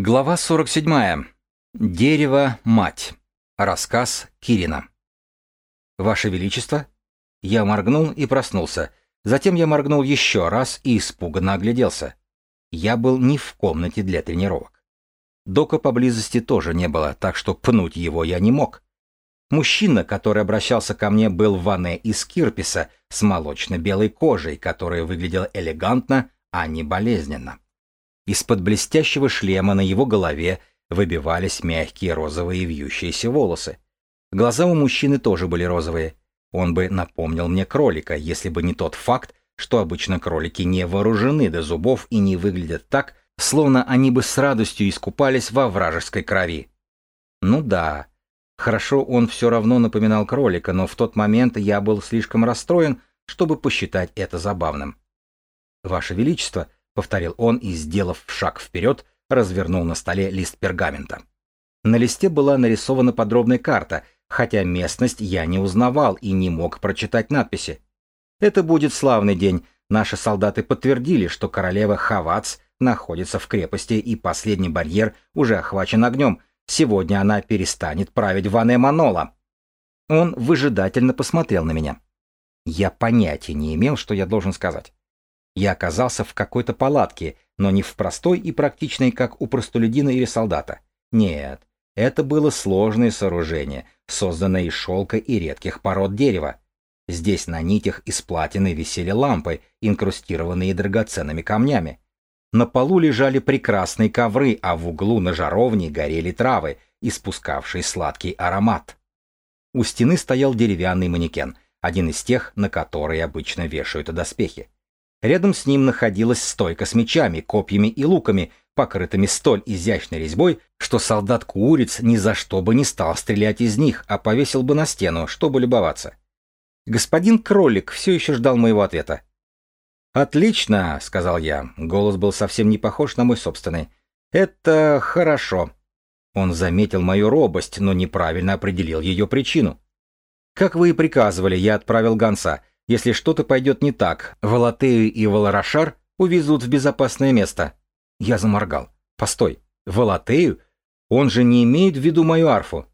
Глава 47. Дерево-мать. Рассказ Кирина. Ваше Величество. Я моргнул и проснулся. Затем я моргнул еще раз и испуганно огляделся. Я был не в комнате для тренировок. Дока поблизости тоже не было, так что пнуть его я не мог. Мужчина, который обращался ко мне, был Ване из Кирписа с молочно-белой кожей, которая выглядела элегантно, а не болезненно. Из-под блестящего шлема на его голове выбивались мягкие розовые вьющиеся волосы. Глаза у мужчины тоже были розовые. Он бы напомнил мне кролика, если бы не тот факт, что обычно кролики не вооружены до зубов и не выглядят так, словно они бы с радостью искупались во вражеской крови. Ну да, хорошо он все равно напоминал кролика, но в тот момент я был слишком расстроен, чтобы посчитать это забавным. «Ваше Величество», повторил он и, сделав шаг вперед, развернул на столе лист пергамента. На листе была нарисована подробная карта, хотя местность я не узнавал и не мог прочитать надписи. Это будет славный день. Наши солдаты подтвердили, что королева Хавац находится в крепости, и последний барьер уже охвачен огнем. Сегодня она перестанет править Ване Манола. Он выжидательно посмотрел на меня. Я понятия не имел, что я должен сказать. Я оказался в какой-то палатке, но не в простой и практичной, как у простолюдина или солдата. Нет, это было сложное сооружение, созданное из шелка и редких пород дерева. Здесь на нитях из платины висели лампы, инкрустированные драгоценными камнями. На полу лежали прекрасные ковры, а в углу на жаровне горели травы, испускавшие сладкий аромат. У стены стоял деревянный манекен, один из тех, на которые обычно вешают доспехи. Рядом с ним находилась стойка с мечами, копьями и луками, покрытыми столь изящной резьбой, что солдат Куриц ни за что бы не стал стрелять из них, а повесил бы на стену, чтобы любоваться. Господин Кролик все еще ждал моего ответа. «Отлично», — сказал я. Голос был совсем не похож на мой собственный. «Это хорошо». Он заметил мою робость, но неправильно определил ее причину. «Как вы и приказывали, я отправил гонца. Если что-то пойдет не так, Валатею и Валарашар увезут в безопасное место. Я заморгал. Постой, Валатею? Он же не имеет в виду мою арфу.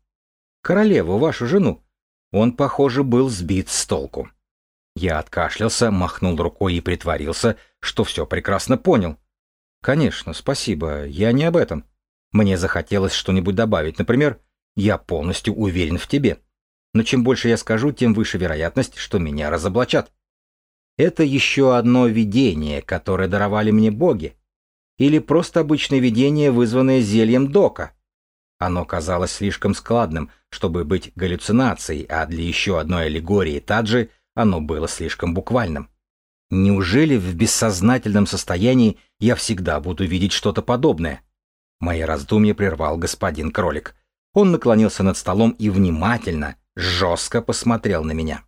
Королеву, вашу жену. Он, похоже, был сбит с толку. Я откашлялся, махнул рукой и притворился, что все прекрасно понял. Конечно, спасибо, я не об этом. Мне захотелось что-нибудь добавить, например, я полностью уверен в тебе. Но чем больше я скажу, тем выше вероятность, что меня разоблачат. Это еще одно видение, которое даровали мне боги. Или просто обычное видение, вызванное зельем Дока. Оно казалось слишком складным, чтобы быть галлюцинацией, а для еще одной аллегории Таджи оно было слишком буквальным. Неужели в бессознательном состоянии я всегда буду видеть что-то подобное? Мои раздумья прервал господин кролик. Он наклонился над столом и внимательно, жестко посмотрел на меня.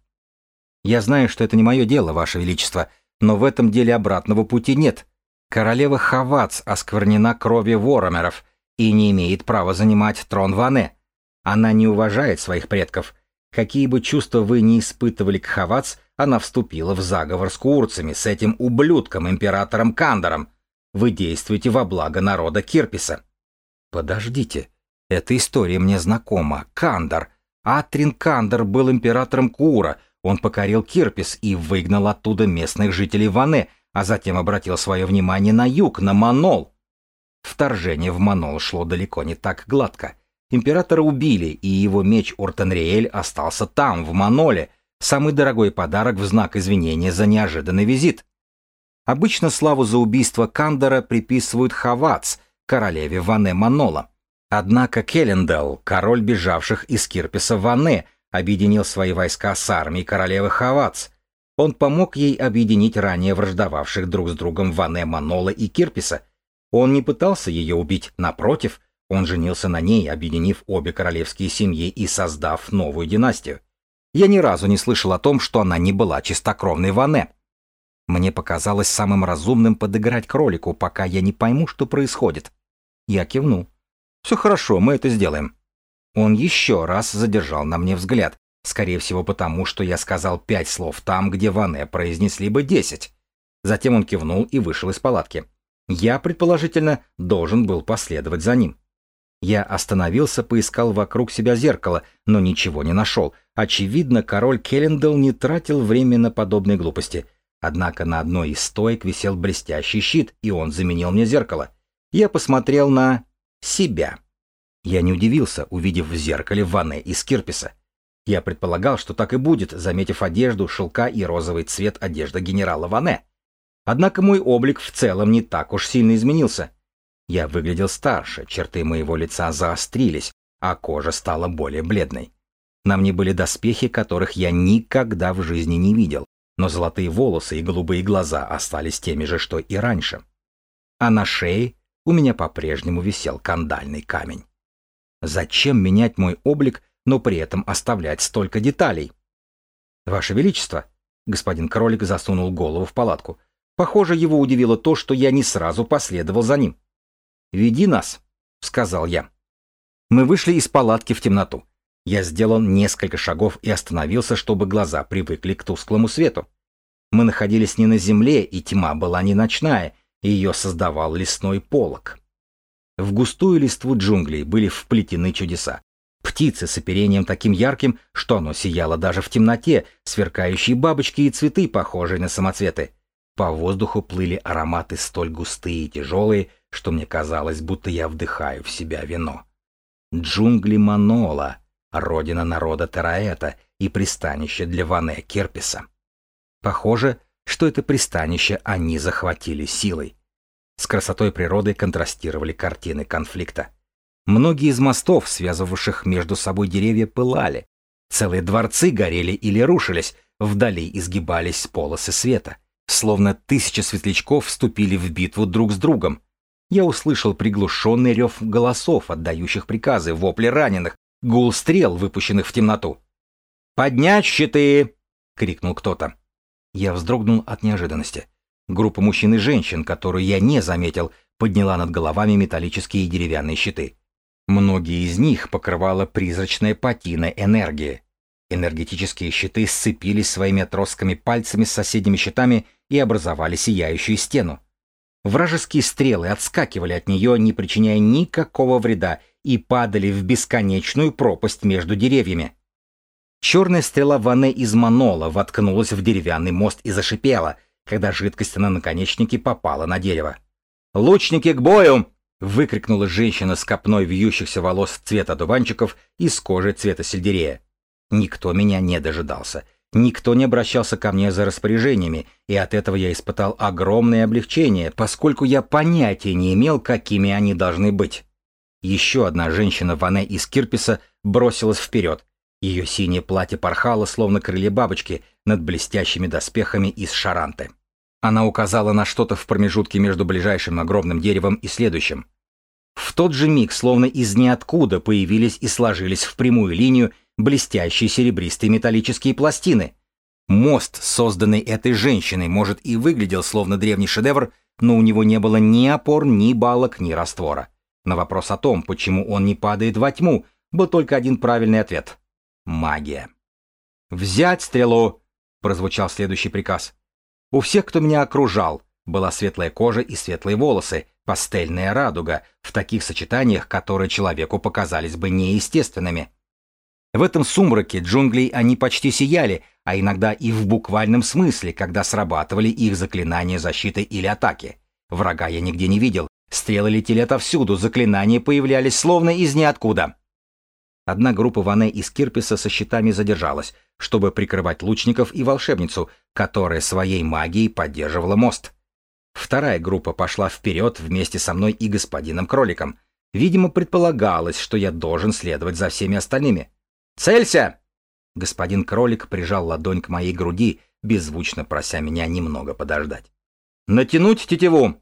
«Я знаю, что это не мое дело, Ваше Величество, но в этом деле обратного пути нет. Королева Хавац осквернена кровью воромеров и не имеет права занимать трон Ване. Она не уважает своих предков. Какие бы чувства вы ни испытывали к Хавац, она вступила в заговор с курцами, с этим ублюдком, императором Кандором. Вы действуете во благо народа Кирписа». «Подождите, эта история мне знакома. Кандор. Атрин Кандор был императором Кура, он покорил Кирпис и выгнал оттуда местных жителей Ване, а затем обратил свое внимание на юг, на Манол. Вторжение в Манол шло далеко не так гладко. Императора убили, и его меч Уртенриэль остался там, в Маноле, самый дорогой подарок в знак извинения за неожиданный визит. Обычно славу за убийство Кандора приписывают Хавац, королеве Ване Манола. Однако Келлендал, король бежавших из Кирписа Ване, объединил свои войска с армией королевы Хавац. Он помог ей объединить ранее враждовавших друг с другом Ване Манола и Кирписа. Он не пытался ее убить, напротив, он женился на ней, объединив обе королевские семьи и создав новую династию. Я ни разу не слышал о том, что она не была чистокровной Ване. Мне показалось самым разумным подыграть кролику, пока я не пойму, что происходит. Я кивнул. Все хорошо, мы это сделаем. Он еще раз задержал на мне взгляд, скорее всего потому, что я сказал пять слов там, где Ване произнесли бы десять. Затем он кивнул и вышел из палатки. Я, предположительно, должен был последовать за ним. Я остановился, поискал вокруг себя зеркало, но ничего не нашел. Очевидно, король Келлендел не тратил время на подобные глупости. Однако на одной из стоек висел блестящий щит, и он заменил мне зеркало. Я посмотрел на... себя. Я не удивился, увидев в зеркале ванны из кирписа. Я предполагал, что так и будет, заметив одежду, шелка и розовый цвет одежды генерала Ване. Однако мой облик в целом не так уж сильно изменился. Я выглядел старше, черты моего лица заострились, а кожа стала более бледной. На мне были доспехи, которых я никогда в жизни не видел, но золотые волосы и голубые глаза остались теми же, что и раньше. А на шее у меня по-прежнему висел кандальный камень. Зачем менять мой облик, но при этом оставлять столько деталей? Ваше Величество, господин кролик засунул голову в палатку. Похоже, его удивило то, что я не сразу последовал за ним. «Веди нас», — сказал я. Мы вышли из палатки в темноту. Я сделал несколько шагов и остановился, чтобы глаза привыкли к тусклому свету. Мы находились не на земле, и тьма была не ночная, ее создавал лесной полог. В густую листву джунглей были вплетены чудеса. Птицы с оперением таким ярким, что оно сияло даже в темноте, сверкающие бабочки и цветы, похожие на самоцветы. По воздуху плыли ароматы столь густые и тяжелые, что мне казалось, будто я вдыхаю в себя вино. Джунгли Манола, родина народа Тераэта и пристанище для Ване Кирписа. Похоже, что это пристанище они захватили силой. С красотой природы контрастировали картины конфликта. Многие из мостов, связывавших между собой деревья, пылали. Целые дворцы горели или рушились, вдали изгибались полосы света. Словно тысячи светлячков вступили в битву друг с другом. Я услышал приглушенный рев голосов, отдающих приказы, вопли раненых, гул стрел, выпущенных в темноту. «Поднять щиты!» — крикнул кто-то. Я вздрогнул от неожиданности. Группа мужчин и женщин, которую я не заметил, подняла над головами металлические и деревянные щиты. Многие из них покрывала призрачная патина энергии. Энергетические щиты сцепились своими отростками пальцами с соседними щитами и образовали сияющую стену. Вражеские стрелы отскакивали от нее, не причиняя никакого вреда, и падали в бесконечную пропасть между деревьями. Черная стрела Ване из Манола воткнулась в деревянный мост и зашипела, когда жидкость на наконечнике попала на дерево. «Лучники к бою!» — выкрикнула женщина с копной вьющихся волос цвета дуванчиков и с кожи цвета сельдерея. Никто меня не дожидался. Никто не обращался ко мне за распоряжениями, и от этого я испытал огромное облегчение, поскольку я понятия не имел, какими они должны быть. Еще одна женщина Ване из Кирписа бросилась вперед. Ее синее платье порхало, словно крылья бабочки, над блестящими доспехами из шаранты. Она указала на что-то в промежутке между ближайшим огромным деревом и следующим. В тот же миг, словно из ниоткуда, появились и сложились в прямую линию блестящие серебристые металлические пластины. Мост, созданный этой женщиной, может и выглядел словно древний шедевр, но у него не было ни опор, ни балок, ни раствора. На вопрос о том, почему он не падает во тьму, был только один правильный ответ. Магия. «Взять стрелу!» — прозвучал следующий приказ. У всех, кто меня окружал, была светлая кожа и светлые волосы, пастельная радуга, в таких сочетаниях, которые человеку показались бы неестественными. В этом сумраке джунглей они почти сияли, а иногда и в буквальном смысле, когда срабатывали их заклинания защиты или атаки. Врага я нигде не видел, стрелы летели отовсюду, заклинания появлялись словно из ниоткуда. Одна группа Ване из Кирписа со щитами задержалась, чтобы прикрывать лучников и волшебницу, которая своей магией поддерживала мост. Вторая группа пошла вперед вместе со мной и господином Кроликом. Видимо, предполагалось, что я должен следовать за всеми остальными. «Целься!» Господин Кролик прижал ладонь к моей груди, беззвучно прося меня немного подождать. «Натянуть тетиву!»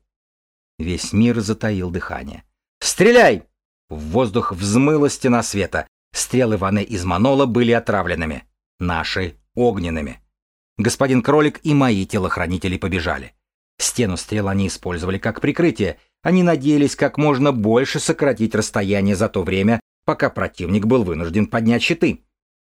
Весь мир затаил дыхание. «Стреляй!» В воздух взмыла стена света. Стрелы Ване из Манола были отравленными. Наши — огненными. Господин Кролик и мои телохранители побежали. Стену стрел они использовали как прикрытие. Они надеялись как можно больше сократить расстояние за то время, пока противник был вынужден поднять щиты.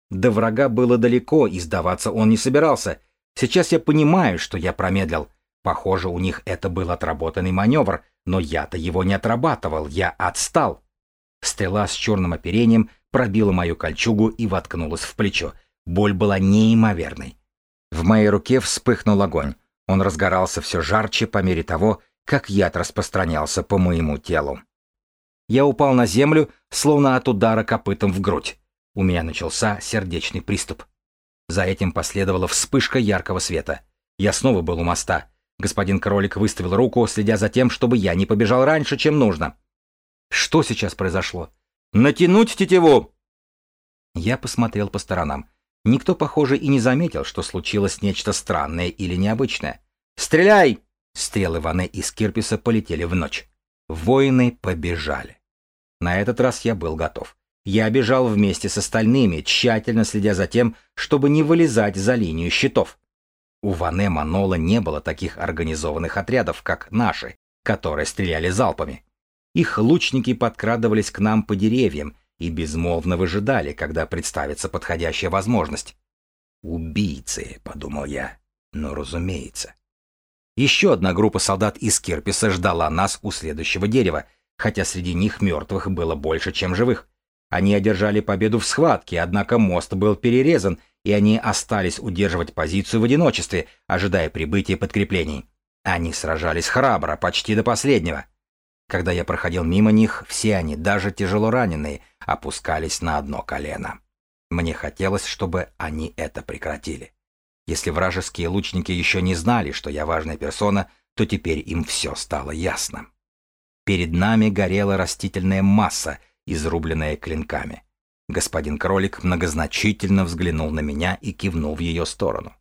До врага было далеко, и сдаваться он не собирался. Сейчас я понимаю, что я промедлил. Похоже, у них это был отработанный маневр, но я-то его не отрабатывал, я отстал. Стрела с черным оперением пробила мою кольчугу и воткнулась в плечо. Боль была неимоверной. В моей руке вспыхнул огонь. Он разгорался все жарче по мере того, как яд распространялся по моему телу. Я упал на землю, словно от удара копытом в грудь. У меня начался сердечный приступ. За этим последовала вспышка яркого света. Я снова был у моста. Господин кролик выставил руку, следя за тем, чтобы я не побежал раньше, чем нужно. Что сейчас произошло? Натянуть тетиву! Я посмотрел по сторонам. Никто, похоже, и не заметил, что случилось нечто странное или необычное. «Стреляй!» Стрелы Ване из Кирписа полетели в ночь. Воины побежали. На этот раз я был готов. Я бежал вместе с остальными, тщательно следя за тем, чтобы не вылезать за линию щитов. У Ване Манола не было таких организованных отрядов, как наши, которые стреляли залпами. Их лучники подкрадывались к нам по деревьям и безмолвно выжидали, когда представится подходящая возможность. «Убийцы», — подумал я, — «ну, разумеется». Еще одна группа солдат из Кирписа ждала нас у следующего дерева, хотя среди них мертвых было больше, чем живых. Они одержали победу в схватке, однако мост был перерезан, и они остались удерживать позицию в одиночестве, ожидая прибытия подкреплений. Они сражались храбро, почти до последнего. Когда я проходил мимо них, все они, даже тяжело раненые, опускались на одно колено. Мне хотелось, чтобы они это прекратили. Если вражеские лучники еще не знали, что я важная персона, то теперь им все стало ясно. Перед нами горела растительная масса, изрубленная клинками. Господин кролик многозначительно взглянул на меня и кивнул в ее сторону.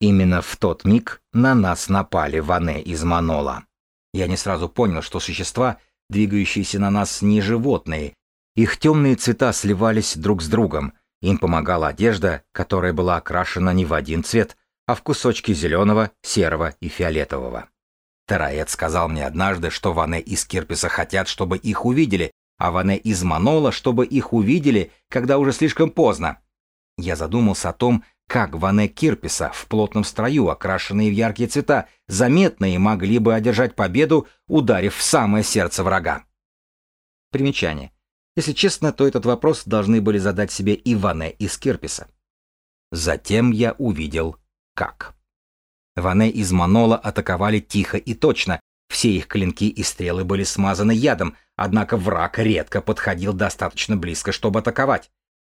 Именно в тот миг на нас напали ване из Манола. Я не сразу понял, что существа, двигающиеся на нас, не животные. Их темные цвета сливались друг с другом. Им помогала одежда, которая была окрашена не в один цвет, а в кусочки зеленого, серого и фиолетового. Тараэт сказал мне однажды, что ване из Кирписа хотят, чтобы их увидели, а ване из Манола, чтобы их увидели, когда уже слишком поздно. Я задумался о том, как ване Кирписа в плотном строю, окрашенные в яркие цвета, заметные могли бы одержать победу, ударив в самое сердце врага. Примечание. Если честно, то этот вопрос должны были задать себе и Ване из Кирписа. Затем я увидел, как. Ване из Манола атаковали тихо и точно, все их клинки и стрелы были смазаны ядом, однако враг редко подходил достаточно близко, чтобы атаковать.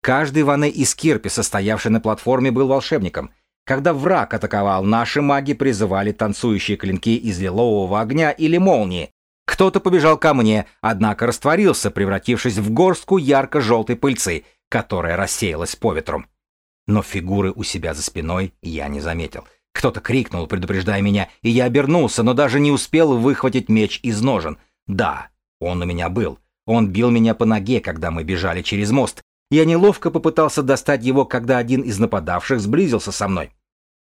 Каждый Ване из Кирписа, стоявший на платформе, был волшебником. Когда враг атаковал, наши маги призывали танцующие клинки из лилового огня или молнии. Кто-то побежал ко мне, однако растворился, превратившись в горстку ярко-желтой пыльцы, которая рассеялась по ветру. Но фигуры у себя за спиной я не заметил. Кто-то крикнул, предупреждая меня, и я обернулся, но даже не успел выхватить меч из ножен. Да, он у меня был. Он бил меня по ноге, когда мы бежали через мост, я неловко попытался достать его, когда один из нападавших сблизился со мной.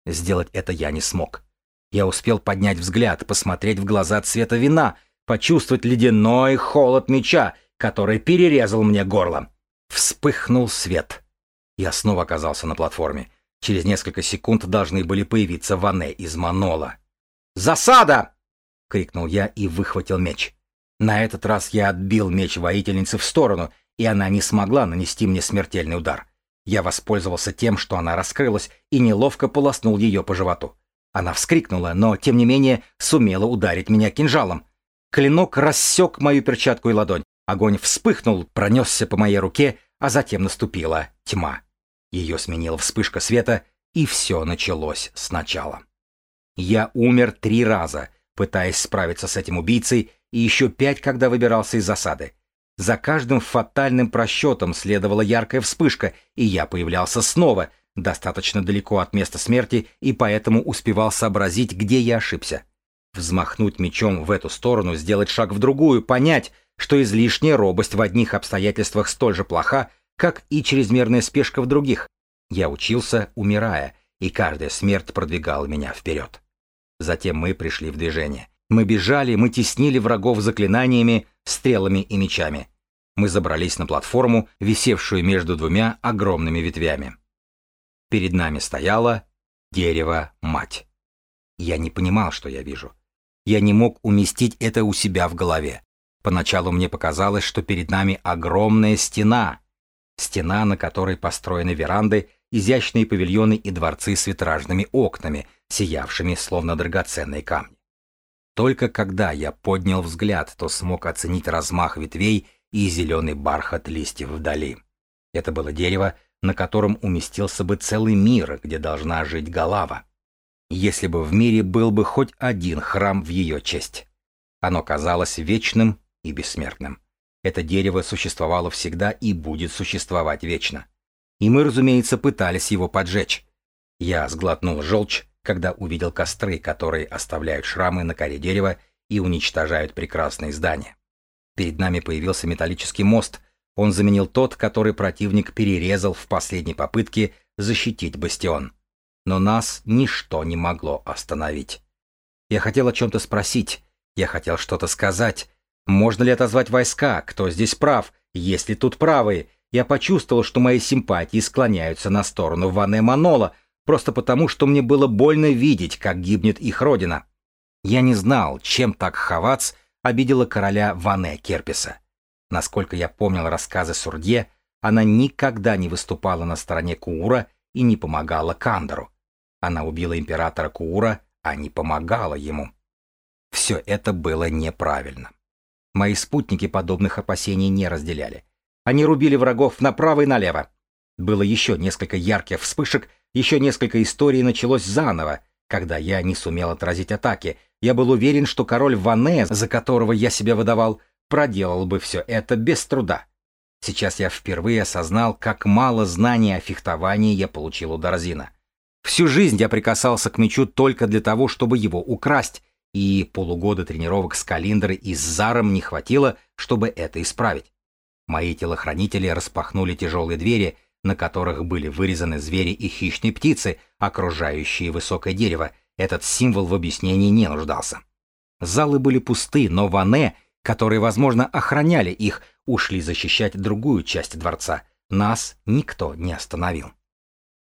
Сделать это я не смог. Я успел поднять взгляд, посмотреть в глаза цвета вина, почувствовать ледяной холод меча, который перерезал мне горло. Вспыхнул свет. Я снова оказался на платформе. Через несколько секунд должны были появиться Ване из Манола. «Засада!» — крикнул я и выхватил меч. На этот раз я отбил меч воительницы в сторону и она не смогла нанести мне смертельный удар. Я воспользовался тем, что она раскрылась, и неловко полоснул ее по животу. Она вскрикнула, но, тем не менее, сумела ударить меня кинжалом. Клинок рассек мою перчатку и ладонь. Огонь вспыхнул, пронесся по моей руке, а затем наступила тьма. Ее сменила вспышка света, и все началось сначала. Я умер три раза, пытаясь справиться с этим убийцей, и еще пять, когда выбирался из засады. За каждым фатальным просчетом следовала яркая вспышка, и я появлялся снова, достаточно далеко от места смерти, и поэтому успевал сообразить, где я ошибся. Взмахнуть мечом в эту сторону, сделать шаг в другую, понять, что излишняя робость в одних обстоятельствах столь же плоха, как и чрезмерная спешка в других. Я учился, умирая, и каждая смерть продвигала меня вперед. Затем мы пришли в движение. Мы бежали, мы теснили врагов заклинаниями, стрелами и мечами. Мы забрались на платформу, висевшую между двумя огромными ветвями. Перед нами стояло дерево-мать. Я не понимал, что я вижу. Я не мог уместить это у себя в голове. Поначалу мне показалось, что перед нами огромная стена. Стена, на которой построены веранды, изящные павильоны и дворцы с витражными окнами, сиявшими словно драгоценные камни. Только когда я поднял взгляд, то смог оценить размах ветвей и зеленый бархат листьев вдали. Это было дерево, на котором уместился бы целый мир, где должна жить Галава. Если бы в мире был бы хоть один храм в ее честь. Оно казалось вечным и бессмертным. Это дерево существовало всегда и будет существовать вечно. И мы, разумеется, пытались его поджечь. Я сглотнул желчь, когда увидел костры, которые оставляют шрамы на коре дерева и уничтожают прекрасные здания. Перед нами появился металлический мост. Он заменил тот, который противник перерезал в последней попытке защитить бастион. Но нас ничто не могло остановить. Я хотел о чем-то спросить, я хотел что-то сказать, можно ли отозвать войска? Кто здесь прав? Есть ли тут правые? Я почувствовал, что мои симпатии склоняются на сторону Ване Манола, просто потому, что мне было больно видеть, как гибнет их родина. Я не знал, чем так Хавац обидела короля Ване Керписа. Насколько я помнил рассказы Сурдье, она никогда не выступала на стороне Куура и не помогала Кандору. Она убила императора Куура, а не помогала ему. Все это было неправильно. Мои спутники подобных опасений не разделяли. Они рубили врагов направо и налево. Было еще несколько ярких вспышек, еще несколько историй началось заново, когда я не сумел отразить атаки. Я был уверен, что король Ване, за которого я себя выдавал, проделал бы все это без труда. Сейчас я впервые осознал, как мало знаний о фехтовании я получил у Дарзина. Всю жизнь я прикасался к мечу только для того, чтобы его украсть, и полугода тренировок с Калиндрой и с Заром не хватило, чтобы это исправить. Мои телохранители распахнули тяжелые двери, на которых были вырезаны звери и хищные птицы, окружающие высокое дерево. Этот символ в объяснении не нуждался. Залы были пусты, но ване, которые, возможно, охраняли их, ушли защищать другую часть дворца. Нас никто не остановил.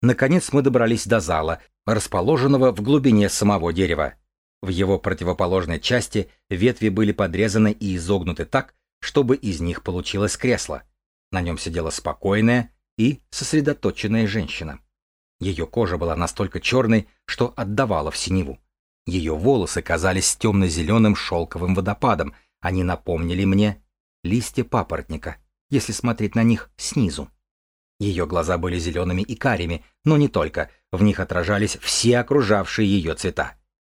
Наконец мы добрались до зала, расположенного в глубине самого дерева. В его противоположной части ветви были подрезаны и изогнуты так, чтобы из них получилось кресло. На нем сидела спокойная и сосредоточенная женщина. Ее кожа была настолько черной, что отдавала в синеву. Ее волосы казались темно-зеленым шелковым водопадом, они напомнили мне листья папоротника, если смотреть на них снизу. Ее глаза были зелеными и карими, но не только, в них отражались все окружавшие ее цвета.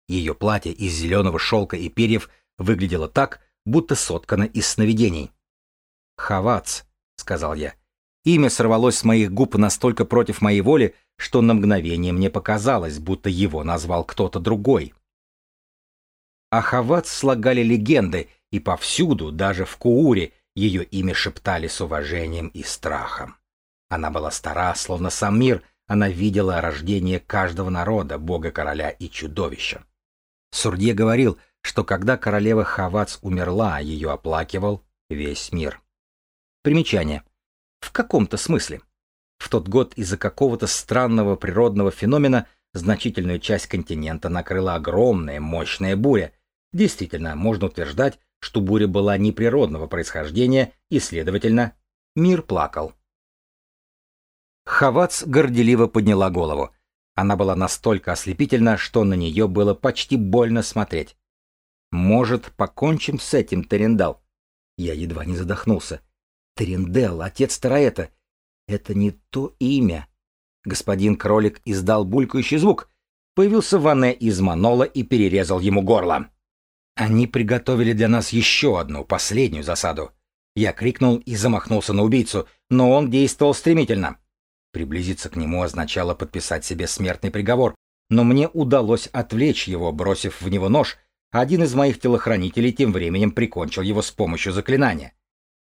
Ее платье из зеленого шелка и перьев выглядело так, будто соткано из сновидений. «Хавац», — сказал я. Имя сорвалось с моих губ настолько против моей воли, что на мгновение мне показалось, будто его назвал кто-то другой. О слагали легенды, и повсюду, даже в Кууре, ее имя шептали с уважением и страхом. Она была стара, словно сам мир, она видела рождение каждого народа, бога-короля и чудовища. Сурдье говорил, что когда королева Хавац умерла, ее оплакивал весь мир. Примечание. В каком-то смысле. В тот год из-за какого-то странного природного феномена значительную часть континента накрыла огромная мощная буря. Действительно, можно утверждать, что буря была неприродного происхождения и, следовательно, мир плакал. Хавац горделиво подняла голову. Она была настолько ослепительна, что на нее было почти больно смотреть. «Может, покончим с этим, Терендал?» Я едва не задохнулся. «Терендел, отец Тараэта. Это не то имя». Господин кролик издал булькающий звук. Появился Ване из Манола и перерезал ему горло. Они приготовили для нас еще одну, последнюю засаду. Я крикнул и замахнулся на убийцу, но он действовал стремительно. Приблизиться к нему означало подписать себе смертный приговор, но мне удалось отвлечь его, бросив в него нож, один из моих телохранителей тем временем прикончил его с помощью заклинания.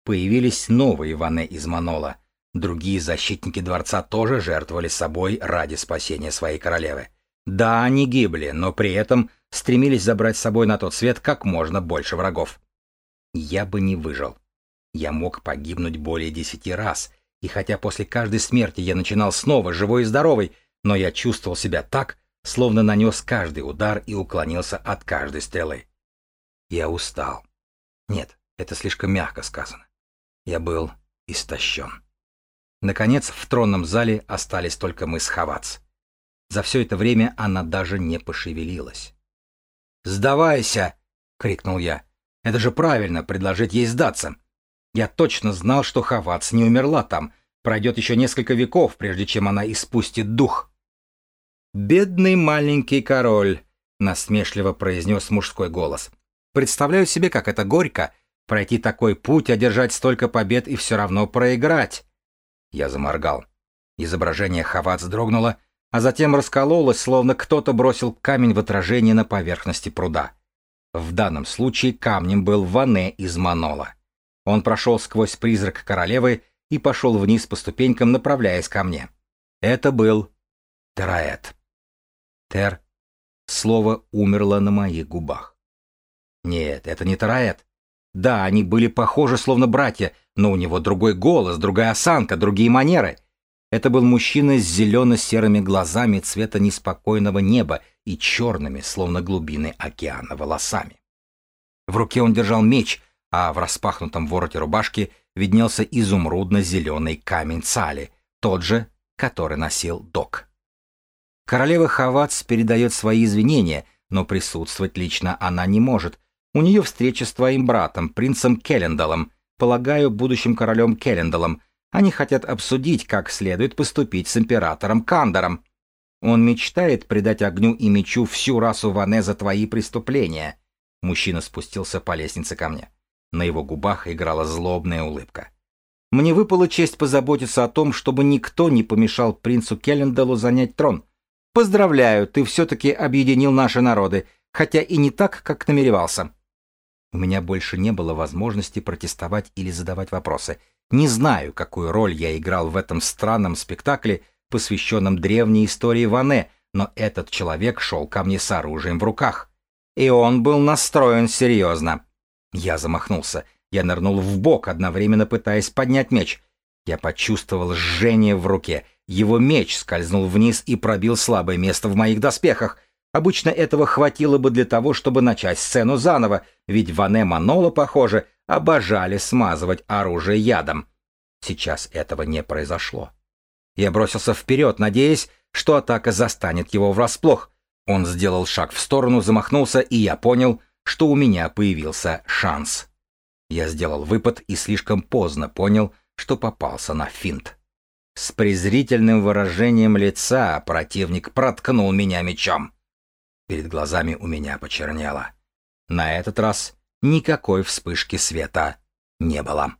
Появились новые Иваны из Манола. Другие защитники дворца тоже жертвовали собой ради спасения своей королевы. Да, они гибли, но при этом стремились забрать с собой на тот свет как можно больше врагов. Я бы не выжил. Я мог погибнуть более десяти раз, и хотя после каждой смерти я начинал снова живой и здоровый, но я чувствовал себя так, словно нанес каждый удар и уклонился от каждой стрелы. Я устал. Нет, это слишком мягко сказано. Я был истощен. Наконец, в тронном зале остались только мы с Хавац. За все это время она даже не пошевелилась. «Сдавайся!» — крикнул я. «Это же правильно, предложить ей сдаться!» Я точно знал, что Хавац не умерла там. Пройдет еще несколько веков, прежде чем она испустит дух. «Бедный маленький король!» — насмешливо произнес мужской голос. «Представляю себе, как это горько — пройти такой путь, одержать столько побед и все равно проиграть!» Я заморгал. Изображение Хавац дрогнуло, а затем раскололось, словно кто-то бросил камень в отражение на поверхности пруда. В данном случае камнем был Ване из Манола. Он прошел сквозь призрак королевы и пошел вниз по ступенькам, направляясь ко мне. Это был Тераэт. Тер. Слово умерло на моих губах. Нет, это не Тераэт. Да, они были похожи, словно братья, но у него другой голос, другая осанка, другие манеры — это был мужчина с зелено-серыми глазами цвета неспокойного неба и черными, словно глубины океана, волосами. В руке он держал меч, а в распахнутом вороте рубашки виднелся изумрудно-зеленый камень цали, тот же, который носил док. Королева Хавац передает свои извинения, но присутствовать лично она не может. У нее встреча с твоим братом, принцем Келлендалом, полагаю, будущим королем Келлендалом, они хотят обсудить, как следует поступить с императором Кандором. Он мечтает предать огню и мечу всю расу Ване за твои преступления. Мужчина спустился по лестнице ко мне. На его губах играла злобная улыбка. Мне выпала честь позаботиться о том, чтобы никто не помешал принцу Келленделу занять трон. Поздравляю, ты все-таки объединил наши народы, хотя и не так, как намеревался. У меня больше не было возможности протестовать или задавать вопросы. Не знаю, какую роль я играл в этом странном спектакле, посвященном древней истории Ване, но этот человек шел ко мне с оружием в руках. И он был настроен серьезно. Я замахнулся. Я нырнул в бок, одновременно пытаясь поднять меч. Я почувствовал жжение в руке. Его меч скользнул вниз и пробил слабое место в моих доспехах. Обычно этого хватило бы для того, чтобы начать сцену заново, ведь Ване Манола, похоже, обожали смазывать оружие ядом. Сейчас этого не произошло. Я бросился вперед, надеясь, что атака застанет его врасплох. Он сделал шаг в сторону, замахнулся, и я понял, что у меня появился шанс. Я сделал выпад и слишком поздно понял, что попался на финт. С презрительным выражением лица противник проткнул меня мечом. Перед глазами у меня почернело. На этот раз никакой вспышки света не было.